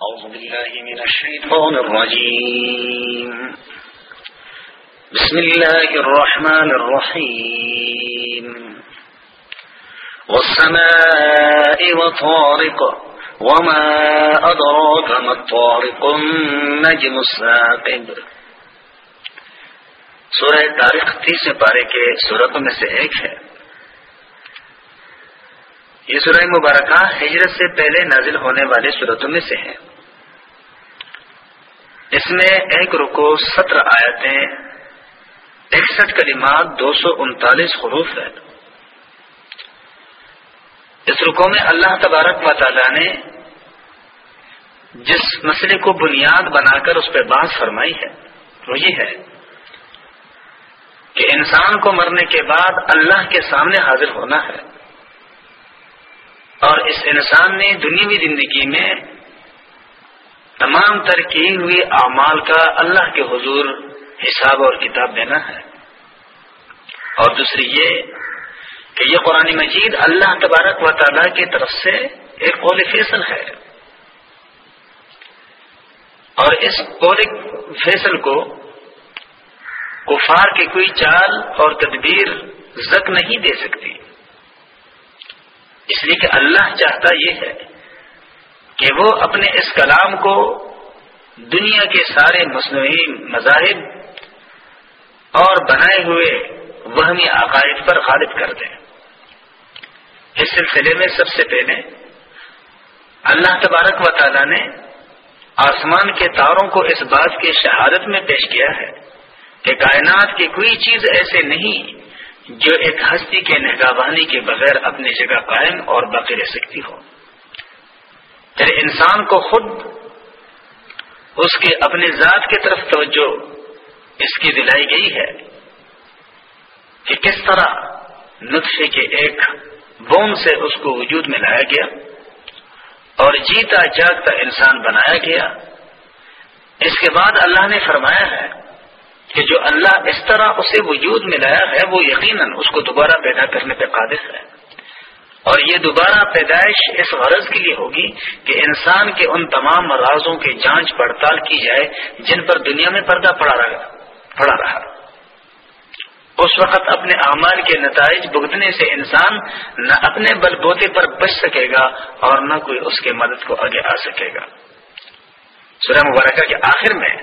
أعوذ بالله من الشيطان الرجيم. بسم الله الرحمن الرحيم. والسماء وطارق وما أدراك ما الطارق النجم الساقب سورہ تاریخ تیسرے پارے کے سورتوں میں سے ایک ہے. یہ سورہ مبارکہ ہجرت سے پہلے نازل ہونے والے صورتوں میں سے ہے. اس میں ایک رکو سترہ آیتیں، اکسٹھ کلمات دو سو انتالیس حروف ہے اس رکو میں اللہ تبارک و تعالی نے جس مسئلے کو بنیاد بنا کر اس پہ بات فرمائی ہے وہ یہ ہے کہ انسان کو مرنے کے بعد اللہ کے سامنے حاضر ہونا ہے۔ اور اس انسان نے دنیاوی زندگی میں تمام تر کی ہوئی اعمال کا اللہ کے حضور حساب اور کتاب دینا ہے۔ اور دوسری یہ کہ یہ قرآن مجید اللہ تبارک و تعالیٰ کی طرف سے ایک قول فیصل ہے۔ اور اس قول فیصل کو کفار کی کوئی چال اور تدبیر زک نہیں دے سکتی۔ اس لیے کہ اللہ چاہتا یہ ہے کہ وہ اپنے اس کلام کو دنیا کے سارے مصنوعی مذاہب اور بنائے ہوئے وہمی عقائد پر غالب کر دیں۔ اس سلسلے میں سب سے پہلے اللہ تبارک و تعالی نے آسمان کے تاروں کو اس بات کی شہادت میں پیش کیا ہے کہ کائنات کی کوئی چیز ایسے نہیں جو ایک ہستی کے نگاہبانی کے بغیر اپنی جگہ قائم اور باقی رہ سکتی ہو۔ پھر انسان کو خود اس کے اپنے ذات کی طرف توجہ اس کی دلائی گئی ہے کہ کس طرح نطفے کے ایک بوم سے اس کو وجود میں لایا گیا اور جیتا جاگتا انسان بنایا گیا۔ اس کے بعد اللہ نے فرمایا ہے کہ جو اللہ اس طرح اسے وجود میں لایا ہے، وہ یقیناً اس کو دوبارہ پیدا کرنے پہ قادر ہے۔ اور یہ دوبارہ پیدائش اس غرض کے لیے ہوگی کہ انسان کے ان تمام رازوں کی جانچ پڑتال کی جائے جن پر دنیا میں پردہ پڑا رہا پڑا رہا۔ اس وقت اپنے اعمال کے نتائج بھگتنے سے انسان نہ اپنے بل بوتے پر بچ سکے گا اور نہ کوئی اس کے مدد کو آگے آ سکے گا۔ سورہ مبارکہ کے آخر میں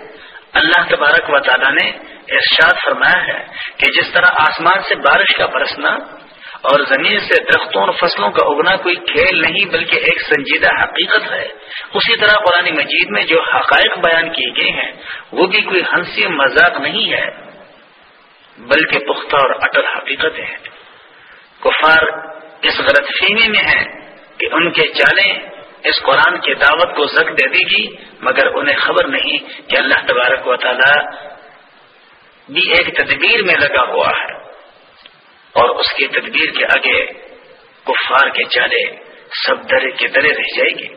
اللہ تبارک و تعالیٰ نے ارشاد فرمایا ہے کہ جس طرح آسمان سے بارش کا برسنا اور زمین سے درختوں اور فصلوں کا اگنا کوئی کھیل نہیں، بلکہ ایک سنجیدہ حقیقت ہے۔ اسی طرح قرآن مجید میں جو حقائق بیان کیے گئے ہیں، وہ بھی کوئی ہنسی مذاق نہیں ہے، بلکہ پختہ اور اٹل حقیقت ہے۔ کفار اس غلط فہمی میں ہے کہ ان کے چالیں اس قرآن کی دعوت کو زک دے دے گی، مگر انہیں خبر نہیں کہ اللہ تبارک و تعالی بھی ایک تدبیر میں لگا ہوا ہے۔ اور اس کی تدبیر کے آگے کفار کے چالے سب درے کے درے رہ جائے گی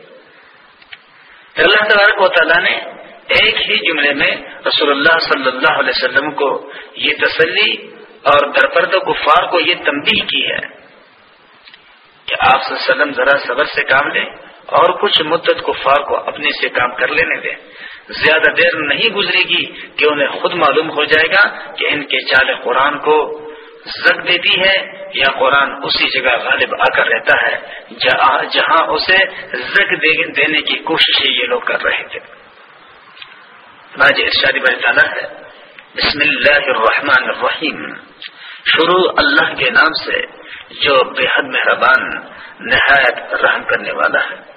اللہ تبارک و تعالیٰ نے ایک ہی جملے میں رسول اللہ صلی اللہ علیہ وسلم کو یہ تسلی اور درپرد کفار کو یہ تنبیہ کی ہے کہ آپ صلی اللہ علیہ وسلم ذرا صبر سے کام لیں اور کچھ مدت کفار کو اپنے سے کام کر لینے دیں۔ زیادہ دیر نہیں گزرے گی کہ انہیں خود معلوم ہو جائے گا کہ ان کے چال قرآن کو زد دیتی ہے یا قرآن اسی جگہ غالب آ کر رہتا ہے جہاں اسے زک دینے کی کوششیں یہ لوگ کر رہے تھے۔ راج ارشادی تعالیٰ ہے۔ بسم اللہ الرحمن الرحیم۔ شروع اللہ کے نام سے جو بے حد مہربان نہایت رحم کرنے والا ہے۔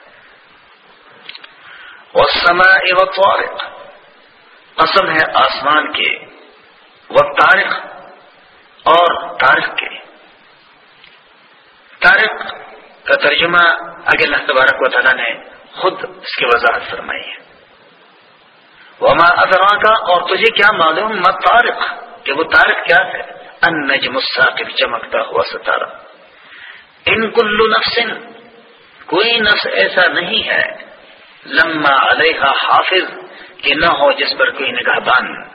قسم ہے آسمان کے۔ و اور تاریخ کے تاریخ کا ترجمہ اگے اللہ تبارک و تعالیٰ نے خود اس کی وضاحت فرمائی ہے۔ وما ادرا کا اور تجھے کیا معلوم؟ مت تارق کہ وہ تارق کیا ہے؟ ان نجم الساقب چمکتا ہوا ستارہ۔ ان کلو نفسن کوئی نفس ایسا نہیں ہے، لما علیہ حافظ، کہ نہ ہو جس پر کوئی نگاہ بان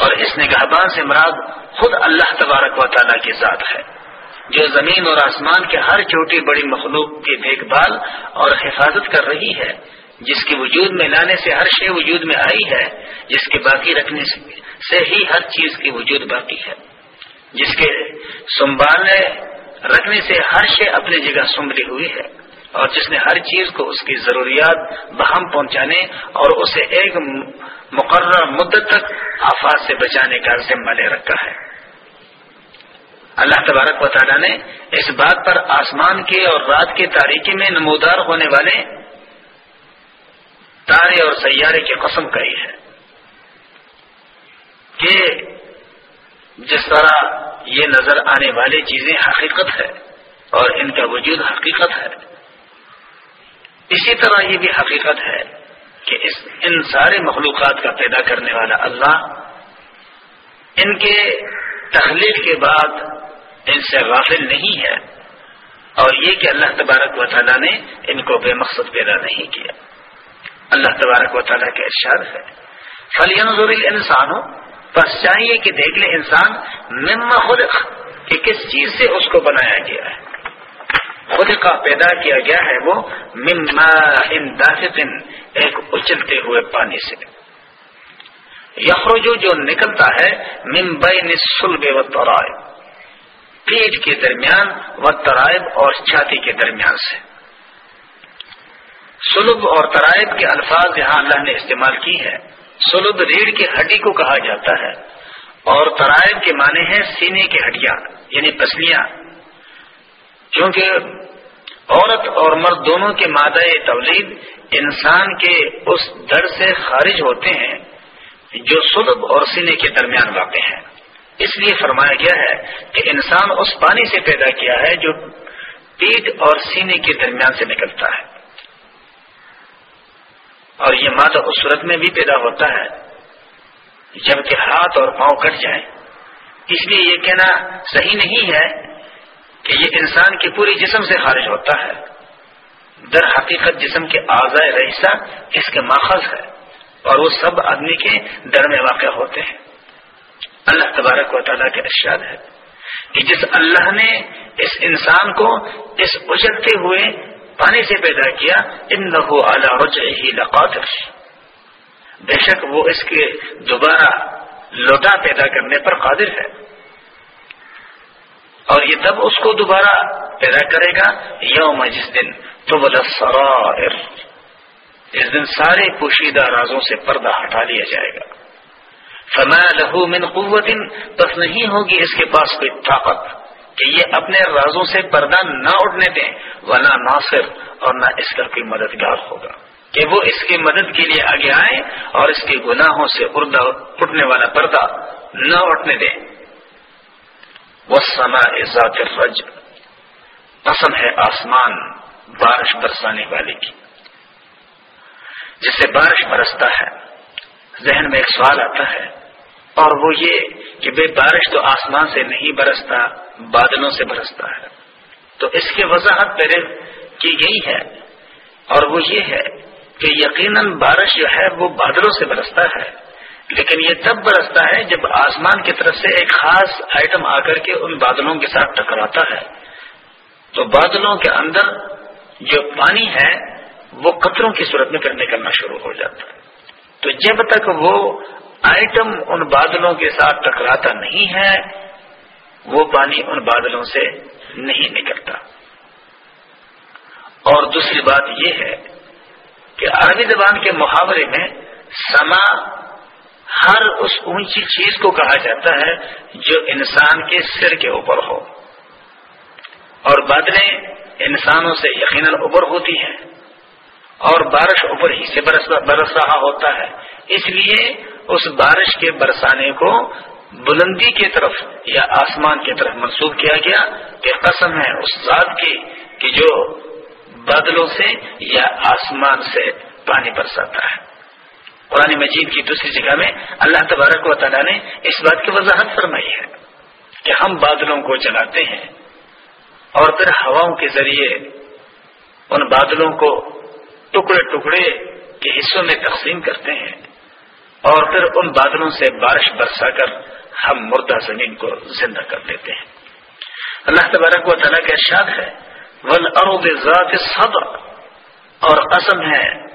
اور اس نگاہ بان سے مراد خود اللہ تبارک و تعالیٰ کی ذات ہے، جو زمین اور آسمان کے ہر چھوٹی بڑی مخلوق کی دیکھ بھال اور حفاظت کر رہی ہے، جس کے وجود میں لانے سے ہر شے وجود میں آئی ہے، جس کے باقی رکھنے سے ہی ہر چیز کی وجود باقی ہے۔ جس کے سنبھالنے رکھنے سے ہر شے اپنی جگہ سنبھلی ہوئی ہے، اور جس نے ہر چیز کو اس کی ضروریات بہم پہنچانے اور اسے ایک مقررہ مدت تک آفات سے بچانے کا ذمہ لے رکھا ہے۔ اللہ تبارک و تعالیٰ نے اس بات پر آسمان کے اور رات کے تاریخی میں نمودار ہونے والے تارے اور سیارے کی قسم کری ہے کہ جس طرح یہ نظر آنے والی چیزیں حقیقت ہے اور ان کا وجود حقیقت ہے، اسی طرح یہ بھی حقیقت ہے کہ اس ان سارے مخلوقات کا پیدا کرنے والا اللہ ان کے تخلیق کے بعد ان سے غافل نہیں ہے اور یہ کہ اللہ تبارک و تعالیٰ نے ان کو بے مقصد پیدا نہیں کیا۔ اللہ تبارک و تعالیٰ کے ارشاد ہے۔ فلین ضروری انسان ہو بس چاہیے کہ دیکھ لے انسان مما خود کہ کس چیز سے اس کو بنایا گیا ہے۔ خود کا پیدا کیا گیا ہے وہ مما ان داخن ایک اچلتے ہوئے پانی سے۔ یخرجو جو نکلتا ہے ممبئی نسلب و ترائب پیٹ کے درمیان و ترائب اور چھاتی کے درمیان سے۔ سلب اور ترائب کے الفاظ یہاں اللہ نے استعمال کی ہے سلب ریڑھ کی ہڈی کو کہا جاتا ہے اور ترائب کے معنی ہیں سینے کی ہڈیاں یعنی پسلیاں۔ کیونکہ عورت اور مرد دونوں کے مادہ تولید انسان کے اس در سے خارج ہوتے ہیں جو سلب اور سینے کے درمیان واقع ہیں۔ اس لیے فرمایا گیا ہے کہ انسان اس پانی سے پیدا کیا ہے جو پیٹ اور سینے کے درمیان سے نکلتا ہے۔ اور یہ مادہ اس صورت میں بھی پیدا ہوتا ہے جبکہ ہاتھ اور پاؤں کٹ جائیں۔ اس لیے یہ کہنا صحیح نہیں ہے کہ یہ انسان کے پوری جسم سے خارج ہوتا ہے۔ در حقیقت جسم کے آزائے رئیسہ اس کے ماخذ ہے اور وہ سب آدمی کے در میں واقع ہوتے ہیں۔ اللہ تبارک و تعالیٰ کے ارشاد ہے کہ جس اللہ نے اس انسان کو اس اچلتے ہوئے پانی سے پیدا کیا ان لہو اعلی ہی لقاتر بے شک وہ اس کے دوبارہ لوٹا پیدا کرنے پر قادر ہے۔ اور یہ تب اس کو دوبارہ پیدا کرے گا، یوم جس دن تو سرائر اس دن سارے پوشیدہ رازوں سے پردہ ہٹا لیا جائے گا۔ فما لہو من قوت بس نہیں ہوگی اس کے پاس کوئی طاقت کہ یہ اپنے رازوں سے پردہ نہ اٹھنے دیں ورنہ ناصر اور نہ اس کا کوئی مددگار ہوگا۔ کہ وہ اس کی مدد کے لیے آگے آئے اور اس کے گناہوں سے اٹھنے والا پردہ نہ اٹھنے دیں۔ وہ سما ذات رج قسم ہے آسمان بارش برسانے والے کی۔ جس سے بارش برستا ہے، ذہن میں ایک سوال آتا ہے۔ اور وہ یہ کہ بے بارش تو آسمان سے نہیں برستا، بادلوں سے برستا ہے۔ تو اس کی وضاحت پہلے کی گئی ہے۔ اور وہ یہ ہے کہ یقیناً بارش جو ہے، وہ بادلوں سے برستا ہے۔ لیکن یہ تب برستا ہے جب آسمان کی طرف سے ایک خاص آئٹم آ کر کے ان بادلوں کے ساتھ ٹکراتا ہے۔ تو بادلوں کے اندر جو پانی ہے، وہ قطروں کی صورت میں پھر نکلنا شروع ہو جاتا ہے۔ تو جب تک وہ آئٹم ان بادلوں کے ساتھ ٹکراتا نہیں ہے، وہ پانی ان بادلوں سے نہیں نکلتا۔ اور دوسری بات یہ ہے کہ عربی زبان کے محاورے میں سما ہر اس اونچی چیز کو کہا جاتا ہے جو انسان کے سر کے اوپر ہو۔ اور بادلیں انسانوں سے یقیناً اوپر ہوتی ہیں اور بارش اوپر ہی سے برس رہا ہوتا ہے۔ اس لیے اس بارش کے برسانے کو بلندی کی طرف یا آسمان کی طرف منسوخ کیا گیا کہ قسم ہے اس ذات کی کہ جو بادلوں سے یا آسمان سے پانی برساتا ہے۔ قرآن مجید کی دوسری جگہ میں اللہ تبارک و تعالیٰ نے اس بات کی وضاحت فرمائی ہے کہ ہم بادلوں کو چلاتے ہیں اور پھر ہواؤں کے ذریعے ان بادلوں کو ٹکڑے ٹکڑے کے حصوں میں تقسیم کرتے ہیں اور پھر ان بادلوں سے بارش برسا کر ہم مردہ زمین کو زندہ کر دیتے ہیں۔ اللہ تبارک و تعالیٰ کا ارشاد ہے ول ارو ذات صدر اور قسم ہے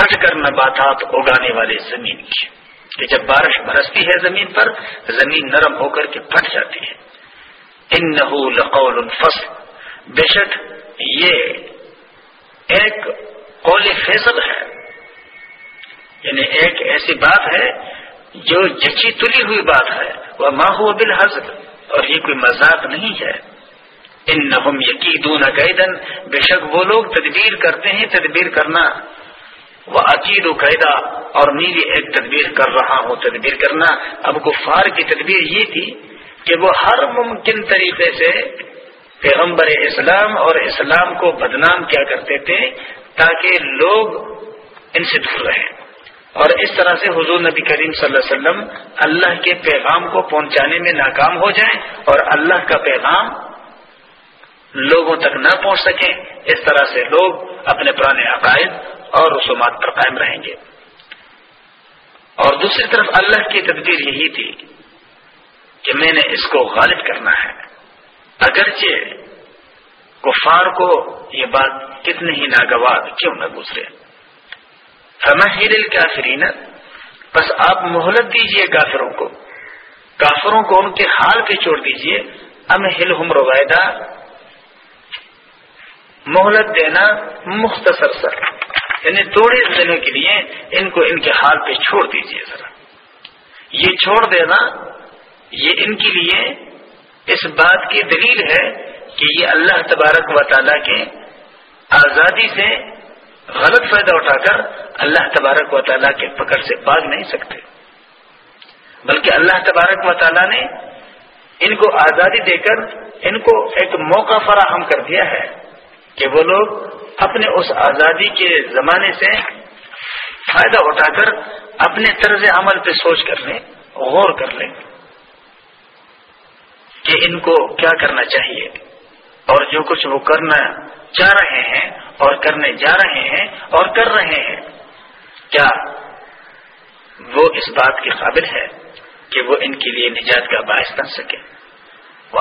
پھٹ کر نباتات اگانے والے زمین کی۔ کہ جب بارش برستی ہے زمین پر، زمین نرم ہو کر کے پھٹ جاتی ہے۔ ان لقول الفصل بے شک یہ ایک قول فیصل ہے۔ یعنی ایک ایسی بات ہے جو جچی تلی ہوئی بات ہے۔ وہ ماہو بالحضر اور یہ کوئی مذاق نہیں ہے۔ ان نہ یقین بے شک وہ لوگ تدبیر کرتے ہیں۔ تدبیر کرنا وہ عقید و قیدا اور میں ایک تدبیر کر رہا ہوں، تدبیر کرنا۔ اب کفار کی تدبیر یہ تھی کہ وہ ہر ممکن طریقے سے پیغمبر اسلام اور اسلام کو بدنام کیا کرتے تھے تاکہ لوگ ان سے دور رہیں۔ اور اس طرح سے حضور نبی کریم صلی اللہ علیہ وسلم اللہ کے پیغام کو پہنچانے میں ناکام ہو جائیں اور اللہ کا پیغام لوگوں تک نہ پہنچ سکیں۔ اس طرح سے لوگ اپنے پرانے عقائد اور رسومات پر قائم رہیں گے۔ اور دوسری طرف اللہ کی تدبیر یہی تھی کہ میں نے اس کو غالب کرنا ہے۔ اگرچہ کفار کو یہ بات کتنے ہی ناگوار کیوں نہ گزرے۔ ہمیں کافرین بس آپ مہلت دیجیے کافروں کو۔ کافروں کو ان کے حال پہ چھوڑ دیجیے۔ ام ہل ہم روایدہ۔ مہلت دینا مختصر سر۔ یعنی تھوڑے دنوں کے لیے ان کو ان کے حال پہ چھوڑ دیجیے ذرا۔ یہ چھوڑ دینا، یہ ان کے لیے اس بات کی دلیل ہے کہ یہ اللہ تبارک و تعالیٰ کے آزادی سے غلط فائدہ اٹھا کر اللہ تبارک و تعالیٰ کے پکڑ سے بھاگ نہیں سکتے۔ بلکہ اللہ تبارک و تعالیٰ نے ان کو آزادی دے کر ان کو ایک موقع فراہم کر دیا ہے کہ وہ لوگ اپنے اس آزادی کے زمانے سے فائدہ اٹھا کر اپنے طرز عمل پہ سوچ کر لیں، غور کر لیں کہ ان کو کیا کرنا چاہیے۔ اور جو کچھ وہ کرنا چاہ رہے ہیں اور کرنے جا رہے ہیں اور کر رہے ہیں، کیا وہ اس بات کے قابل ہے کہ وہ ان کے لیے نجات کا باعث بن سکے؟ وہ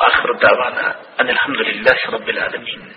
الحمد للہ رب العالمین۔